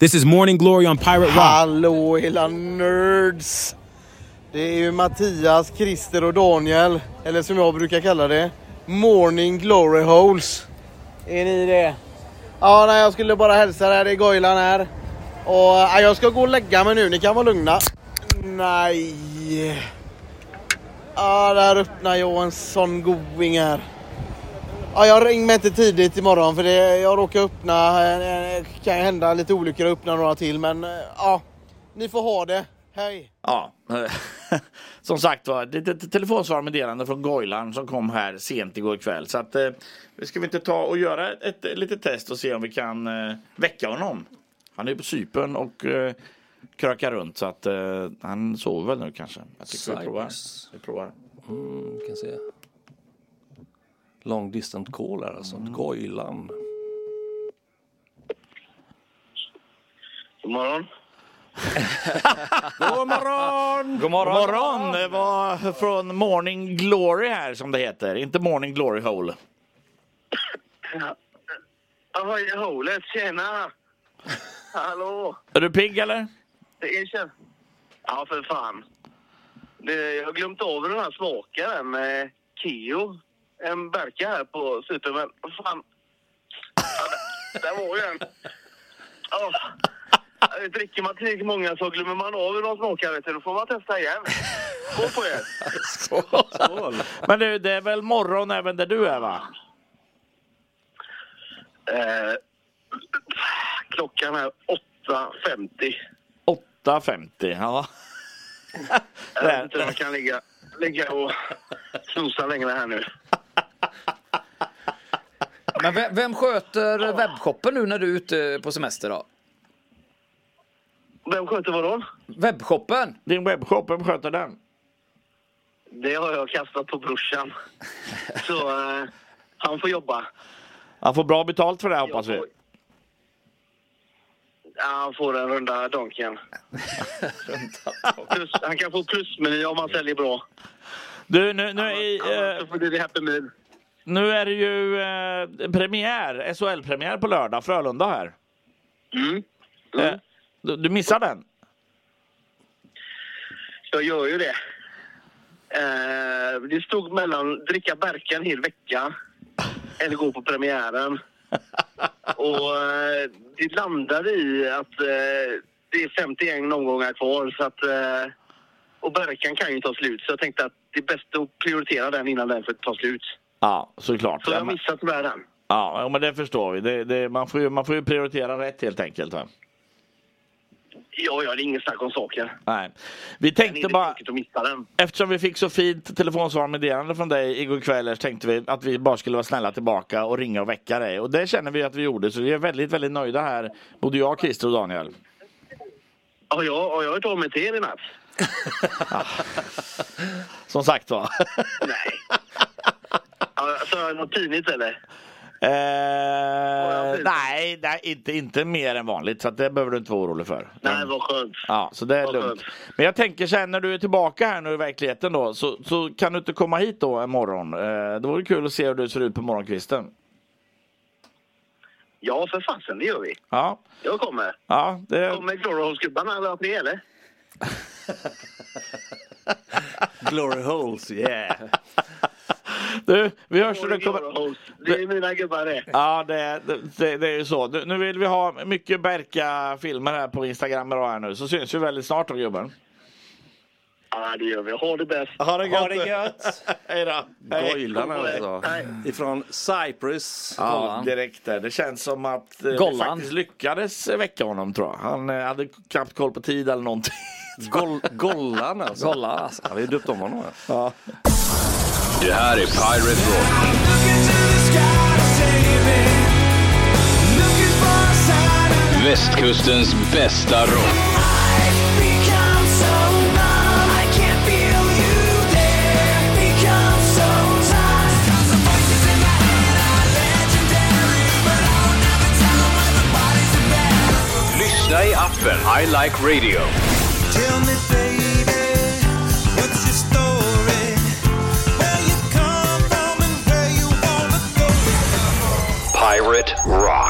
This is Morning Glory on Pirate Rock. Hallå hela nerds! Det är ju Mattias, Christer och Daniel, eller som jag brukar kalla det, Morning Glory Holes. Är ni det? Ja, nej, jag skulle bara hälsa där, det är Gojlan här. Och nej, jag ska gå och lägga mig nu, ni kan vara lugna. Nej. Ja, där öppnar jag en sån goding här. Ja, jag ring mig inte tidigt imorgon för det, jag råkar öppna, det kan ju hända lite olyckor att öppna några till men eh, ja, ni får ha det. Hej! Ja, som sagt var, det är ett telefonsvarmeddelande från Goilan som kom här sent igår kväll. Så att, eh, ska vi inte ta och göra ett, ett litet test och se om vi kan eh, väcka honom. Han är på Cypern och eh, krökar runt så att eh, han sover väl nu kanske. Jag tycker vi provar. Vi provar. Mm, kan se. Long distant call här alltså. Goilan. God morgon. God morgon! God morgon! God morgon! Det var från Morning Glory här som det heter. Inte Morning Glory Hole. Ahoy, hålet, tjena! Hallå! Är du pigg eller? Det är känn... Ja, för fan. Det, jag har glömt av den här smakaren med Keo. En Berka här på Super, men fan. Ja, där, där var ju en. Oh. Dricker man tillräckligt många så glömmer man av hur de smakar. vet du. Då får man testa igen. Skål på er! Skål! Men du, det är väl morgon även där du är va? Eh, klockan är 8.50. 8.50, ja. Jag vet inte om jag kan ligga, ligga och snosa längre här nu. Men vem, vem sköter webbshoppen nu när du är ute på semester då? Vem sköter vadå? Webbshoppen? Din webbshop, vem sköter den? Det har jag kastat på brorsan. Så eh, han får jobba. Han får bra betalt för det hoppas vi. Får- Ja, han får en runda donken. Plus, han kan få plusmeny om han säljer bra. Du, nu, nu, är, Annars eh, så blir det happy meal. Nu är det ju eh, premiär, SHL-premiär på lördag, Frölunda här. Mm. Eh, du, du missar den? Jag gör ju det. Eh, det stod mellan dricka Berka en hel vecka eller gå på premiären. Och eh, det landade i att eh, det är 51 omgångar kvar. Så att, eh, och Berkan kan ju ta slut. Så jag tänkte att det är bäst att prioritera den innan den får ta slut. Ja, såklart. Så Ja, jag men, missade tyvärr den. ja, men det förstår vi. Det, det, man, får ju, man får ju prioritera rätt helt enkelt. Va? Ja, ja, det är inget snack om saker. Nej. Vi tänkte bara, eftersom vi fick så fint telefonsvarmeddelande från dig igår kväll så tänkte vi att vi bara skulle vara snälla tillbaka och ringa och väcka dig. Och det känner vi att vi gjorde, så vi är väldigt, väldigt nöjda här. Både jag, Christer och Daniel. Ja, jag har hört av mig till er i natt. Som sagt var. Nej. Jag något pinigt eller? eh, nej, nej inte, inte mer än vanligt. Så att det behöver du inte vara orolig för. Nej, vad skönt. Ja, så det är Vad lugnt. skönt. Men jag tänker sen när du är tillbaka här nu i verkligheten då, så, så kan du inte komma hit då en morgon. Eh, det vore kul att se hur du ser ut på morgonkvisten. Ja, för fasen, det gör vi. Ja, Jag kommer. ja, det, Kommer Glorahos-gubbarna alla tre eller? Glory holes, yeah. du, vi hörs när du kommer. Det är mina gubbar det. Ja, det, det, det är ju så. Nu, nu vill vi ha mycket Berka-filmer här på Instagram idag här nu, så syns vi väldigt snart då gubben. Ja, det gör vi. Ha det bäst. Ha det Ha det gött! Hej då! Hej. Goilan alltså. Hej. Ifrån Cyprus. Ja, Gollan. direkt där. Det känns som att eh, vi faktiskt lyckades väcka honom tror jag. Han eh, hade knappt koll på tid eller någonting. Gol Gollan alltså. Gollan alltså. Ja, vi har döpt om honom. Ja. Det här är Pirate Rock. Västkustens bästa rock. Lyssna i appen I Like Radio. Pirate Rock.